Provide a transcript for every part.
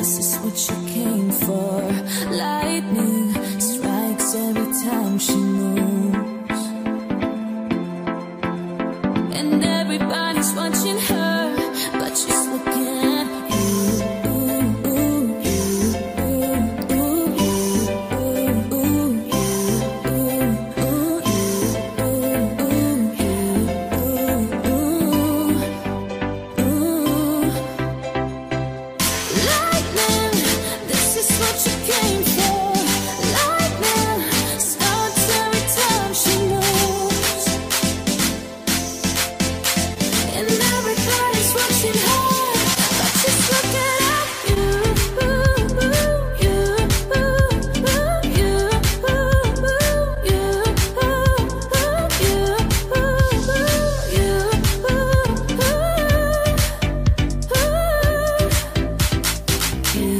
This is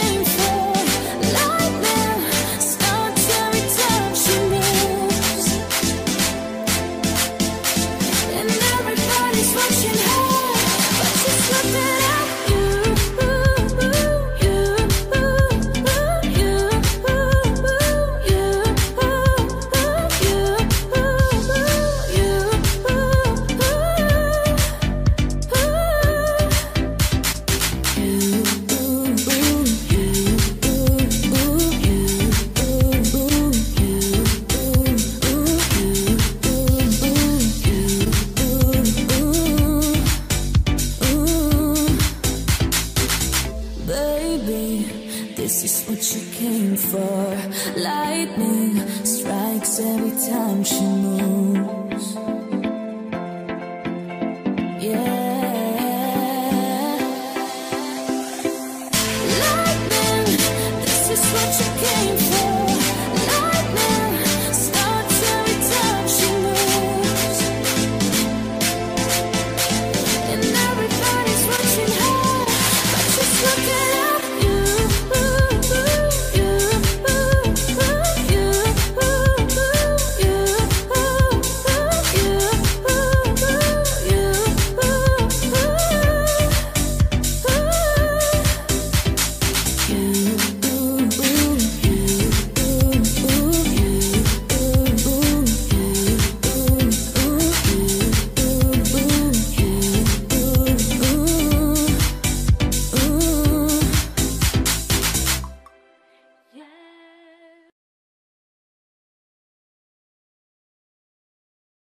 waiting for for lightning strikes every time she moves.